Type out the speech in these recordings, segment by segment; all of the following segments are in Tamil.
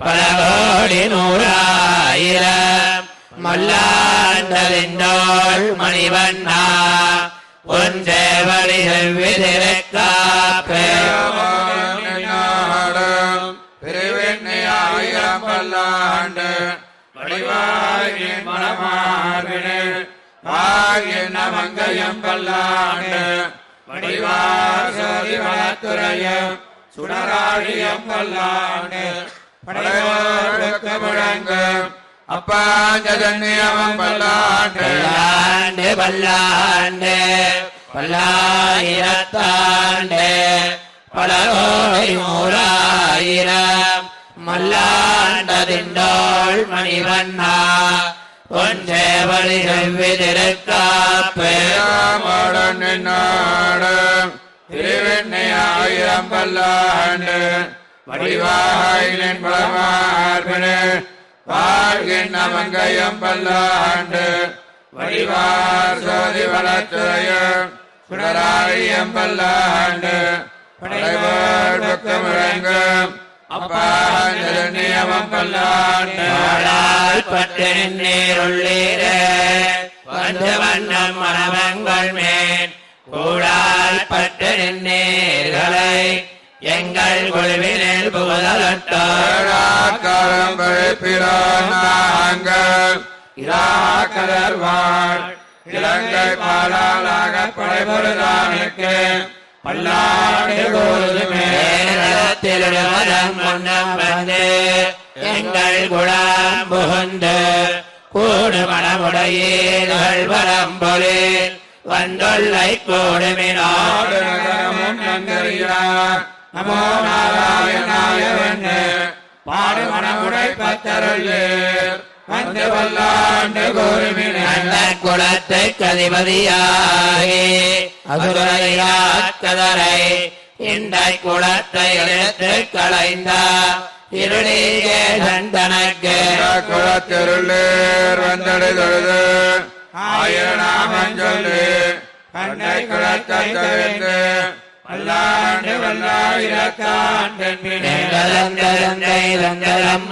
பல கோடி நூறாயிரம் மல்லாண்டதின்றோள் மணிவண்ணா ஒன்றே வழி செவ்விதிருக்காப்பே பெருவெண்ணையாயிரம் பல்லாண்டு வடிவாயின் மனமாவினே வாயின் மங்கையம் பல்லாண்டு வடிவாசோதி வளத்துறையம் சுடராழியம் பல்லாண்டு. படையோருக்கு முழங்கும் அப்பாஞ்சதன்னியமம் பல்லாண்டு. பல்லாண்டு பல்லாயிரத்தாண்டு. பல கோடி நூறாயிரம். மல்லாண்டதிண்டோள் மணிவண்ணா. ஒன்றே வழி செவ்விதிருக்காப்பே நாடும் திருவெண்ணை ஆயிரம் பல்லாண்டு. வடிவாயின் பலமார்பனே வாழ்கின்ற மங்கையம் பல்லாண்டு வடிவார் சோதி வளத்துறையும் சுடராழியம் பல்லாண்டு படைவோர் பக்கமிழங்கும் அப்பாஞ்சலியமம் பல்லாண்டு. பட்டு நீருள்ளீரே வந்து வண்ணம் மணவங்கள் மேல் கூடால் பட்டு நேர்களை எங்கள் குழுவினில் புகழட்டார் காலம் பழிப்பிறோம் நாங்கள் இராக்கடல் வாழ் இலங்கை பாலாளாக படைபொருளானுக்கு பல்லாண்டு மேலத்திலும் முன்னம் வந்து எங்கள் குழாம் புகுந்து கூடு மனமுடையீர்கள் வரம்பொழில் வந்துள்ளை கூடுமினாடு நகரமும் நங்கரியார் நமோ நாராயணாய வெண்ணு பாடு மனமுடை பத்தருள்ளேர் வந்து வல்லாண்டு கோருமினே. அந்த குலத்தை கதிபதியாகி அசுரையாக்கதரை இந்த குலத்தை எடுத்து களைந்த இருளீகே தனக்கு. குளத்தெருளேர் வந்தடை தொழுது. ஆயிரநாமம் சொல்லி. கண்ணை குளத்தை தவிர்த்து. வல்லாண்டு வல்லாயிரத்தாண்டின் தந்தை தந்தரம்போத்தப்பன்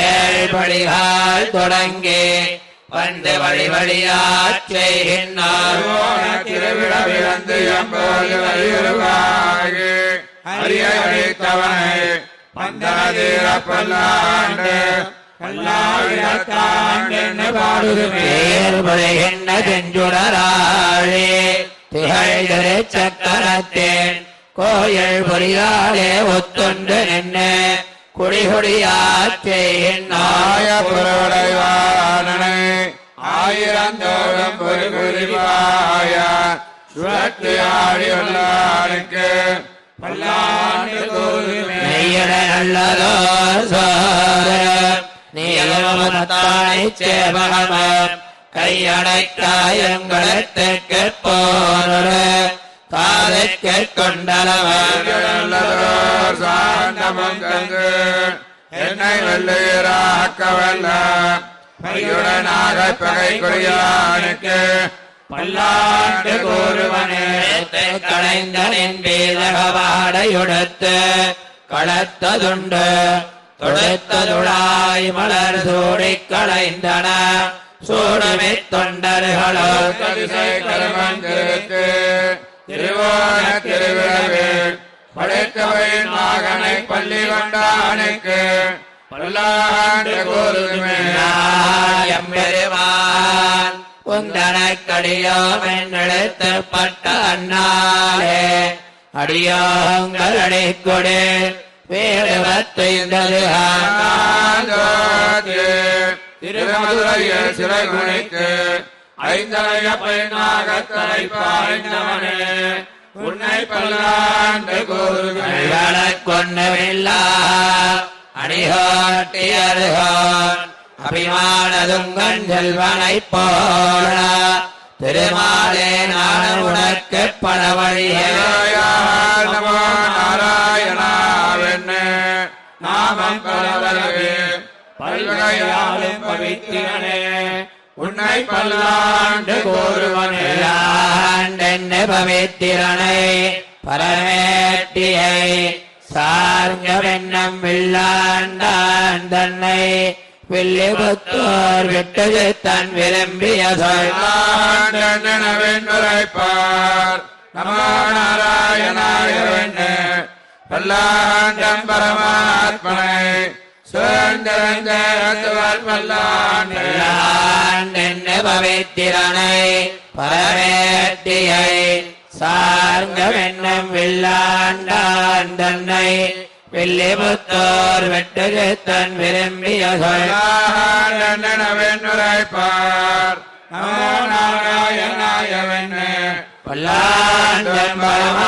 ஏழ்படிகால் தொடங்கி வந்து வழி வழியாச் செய்கின்றார். திருவிழவிழந்து எம்போது பல்லாண்டு பல்லாயிரத்தாண்டு பாடுதுமே தேர்புழைகின்ற செஞ்சுடராழே திகழ்கிற சக்கரத்தேன். கோயில் பொறியாலே ஒத்துண்டு நின்று குடிகுடியாச் செய்கின்றாய ஆய புறவடைவானனை ஆயிரந்தோறும் பொறி புரிவாய சுழத்து ஆடியுள்ளானுக்கு. பல்லாண்டு நெய்யட நல்லதோ கையடைக்காயங்களுக்கு போனொரு காதைக்கு கொண்டலவன் நல்லதோர் என்னை வெள்ளையராக்க வல்ல பையுடனாக பகை குறியானுக்கு பல்லாண்டு கூறுவனே களைந்தனின் வேதகவாடையுடுத்து களத்ததுண்டு. தொடுத்ததுழாய் மலர் சூடி களைந்தன சூடமை தொண்டர்களோ. கதிசை கருமந்திருக்கு திருவோண திருவிழவில் படைத்தவையின் மகனை பள்ளி கொண்டானுக்கு. பல்லாண்டு கூறுமே எம்பெருமான் உந்தனக்கடியோம் என்னெழுத்தப்பட்ட அண்ணாலே அடியோங்கள் அடைக்கொடு. திருமதுரையில் சிறை குணித்து ஐந்தலைய பெண்ணாக தலை பாய்ந்தவனே உன்னை பல்லாண்டு கூறுகிறேன். கொண்டவில்லா அடிகாட்டியருகான் அபிமானதுங்கன் செல்வனைப் போல. திருமாலே நான் உனக்கு பல வழியே நமோ நாராயணாவென்னு நாமம் பலவரவே பல்வகையாலும் பவித்திரனே. உன்னை பல்லாண்டு ஆண்டென்ன பவித்திரனை. பரமேட்டியை சார்ந்தவென்னம் வில்லாண்டான் தன்னை. வில்லிபுத்தோர் விட்டது தன் விரும்பிய சொல். வெண்ணுரைப்பார் நமோ நாராயணாயவென்னு பல்லாண்டம் பரமாத்மனை பல்லாண்டு ஆண்டென்ன பவித்திரனை பரமேட்டியை சார்ந்தவென்னம் வில்லாண்டான் தன்னை வில்லிபுத்தோர் விட்டது தன் விரும்பிய சொல். வெண்ணுரைப்பார் நமோ நாராயணாயவென்னு பல்லாண்டன் பரமாத்மனை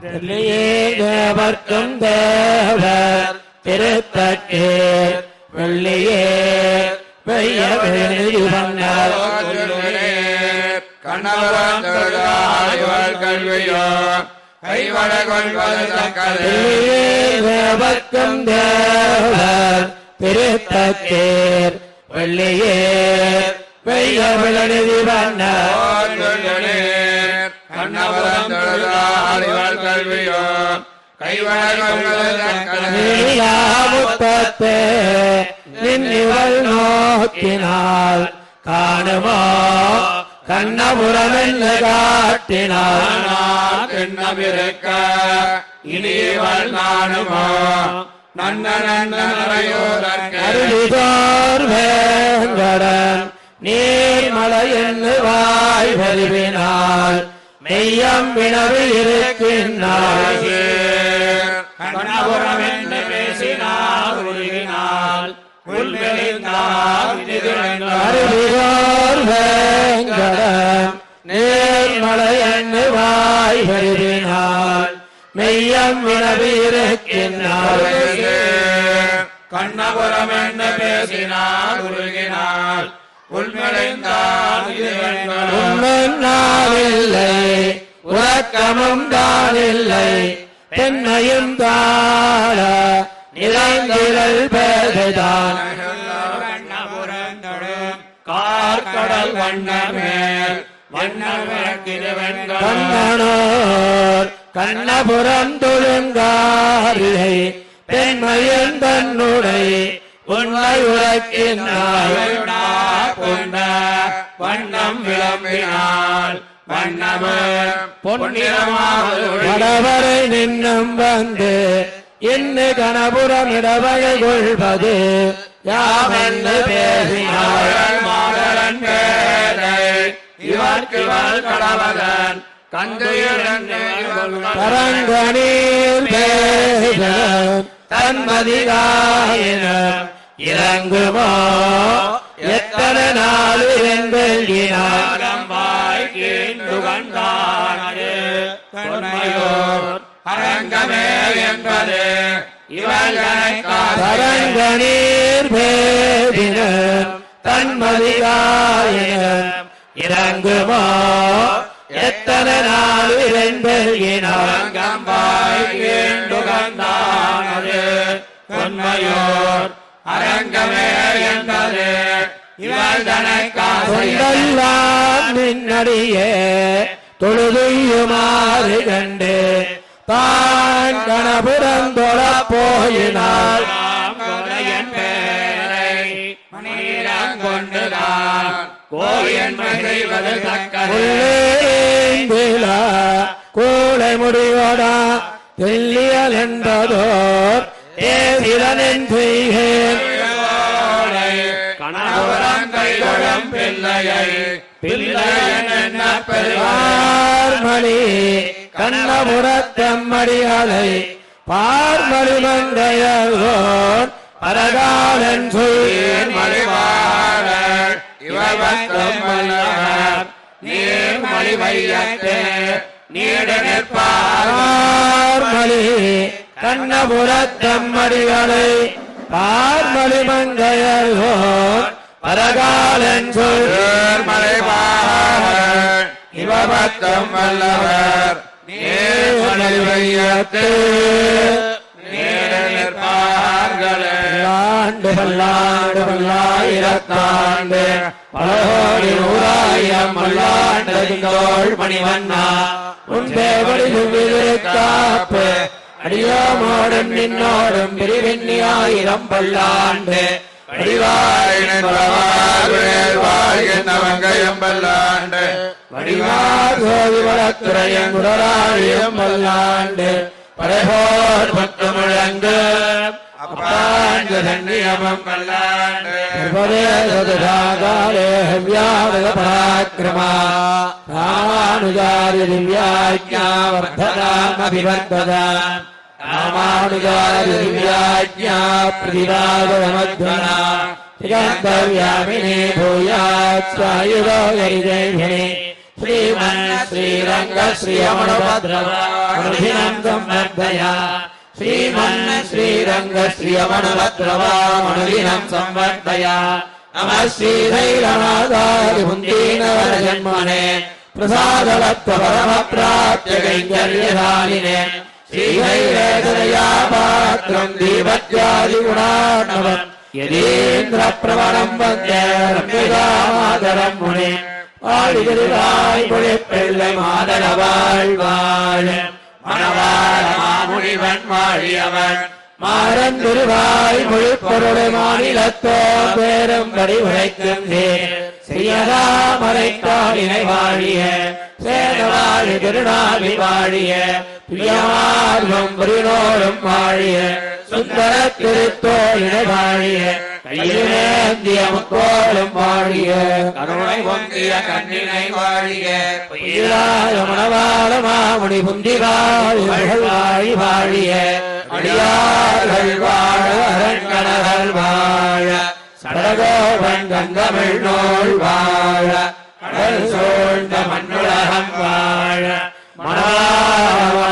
வசந்தபகாவாணி தேவர்க்கும் தேவர் திருத்தட்டே வெள்ளியே பண்ணார் கண்ணவர்கள் கல்வியோ கைவட கொள்வது தக்கது தேவர்க்கும் தேவர் திருத்தத்தேர் வெள்ளியே வெய்ய வெள்ளி பண்ணார் கண்ணவர்கள் கல்வியோ கைவட முத்தத்தே நின்னிவள் நோக்கினால் காணுமோ? கண்ணபுரமென்று காட்டினார் திண்ணமிருக்க இனிவள் நானுமோ நன்ன நன்றையோதற்கு அருளிதோர் வேங்கடன் நீர்மலையென்று வாய் வருவினால் மெய்யம் வினவு இருக்கின்றார் அருளிதோர் வேங்கடன் நீர்மலையென்று வாய் வருவினால் மெய்யம் வினவு இருக்கின்றார் கண்ணபுரம் என்று பேசினார் உருகினார் நானில்லை உறக்கமும் தானில்லை பெண்ணையும் தாழ நிலைந்திரல் பேதைதான். கார்கடல் வண்ணமேல். கண்ணனோர் கண்ணபுரம் தொழுங்காரிலை பெண்மையின் தன்னுடை அவையுடா கொண்ட வண்ணம் பொன்னிறமாக வடவரை நின்னும் வந்து என்ன கணபுரம் இடவகை கொள்வது யாமென்று பேச இவர்க்கு இவள் கடவதன் பேசன் தன்மதிகாயின இறங்குமோ? எத்தனை நாள் எங்கள் வாய்க்கீண்டு கண்டானது தொன்மையோர். அரங்கமே என்பது தன்மதிகாயின இறங்குமோ? எத்தனை நாள் எங்கள் அரங்கம் வாய்க்கீண்டு கண்டானது அரங்கமே என்பது இவள் தனக்காசைய நின்னடியே தொழுதுயுமாறு கண்டு தான் கணபுரம் தொழப் போயினாள். கூளை முடியோடா தெல்லியல் என்றதோர் தேசிலனின் செய்கேன் கணவரம் கைகொழும் பிள்ளையை பார்மணி கண்ணபுரத்தம்மடிகளை பார்மணி மங்கையோர் பரகாலன் சொல். மலிவாழர் இவபத்தம் வல்லவர் நீர் மலி வையத்தே நீடு நிற்பார். பார்மணி கண்ணபுரத்தம்மடிகளை பார்மணி மங்கையோர் பரகாலன் சொல் மலைவாழர் இவபத்தம் வல்லவர் நீர் மலி வையத்தே நீடு நிற்பார்களே. பல்லாண்டு பல்லாண்டு பல்லாயிரத்தாண்டு மணிவண்ணா உன் தேவடி காப்பு அடியாமோடும் நின்னோடும் பிரிவின்னியாயிரம் பல்லாண்டு. வாழ்கின்றவங்கையும் பல்லாண்டு. வடிவார் குடராழியும் பல்லாண்டு. படைபோர் பத்து முழங்கு. ्यादपराक्रमा रामानुजार्य दिव्याज्ञावर्धनामभिवर्धत रामानुजार्य दिव्याज्ञा प्रतिरागमध्वना जगन्तव्यामिने भूयात्सायुधो गरिदेभिणे श्रीमन् श्रीरङ्ग श्रियमणोपद्रवाधिनन्दम् वर्धया श्रीमन् श्रीरङ्ग श्रियमणभद्रवामणुदिनम् संवर्धया नमः श्रीधैरनादारिपुन्दीनवरजन्मने प्रसादवत्व परमप्राप्य कैङ्कर्यशालिने श्रीधैरेतया पात्रम् दीपत्यादिगुणार्णवम् यदीन्द्रप्रवणम् वन्दे रम्यजामादरम् मुने ஆடிகளிலாய் பொழிப்பிள்ளை மாதள வாழ்வாழ மணவாள மாமுனிவன் வாழியவன் மாறன் திருவாய் மொழிப்பொருளை மாநிலத்தோ பேரும்படி உரைக்கும் செய்யதாமரை காலினை வாழிய சேதவாழி திருநாளி வாழிய பிரியமார்வம் புரினோடும் வாழிய. சுந்தர திருத்தோழினை வாழிய கையிலேந்திய முக்கோளும் வாழிய கருணை பொங்கிய கண்ணினை வாழிய மணவாள மாமுனி புந்திவாழி வாழி வாழிய அடியார்கள் வாழ அரங்கணர்கள் வாழ சடகோபன் கங்கமிழ் நோள் வாழ கடல் சூழ்ந்த மண்ணுலகம் வாழ மணவாள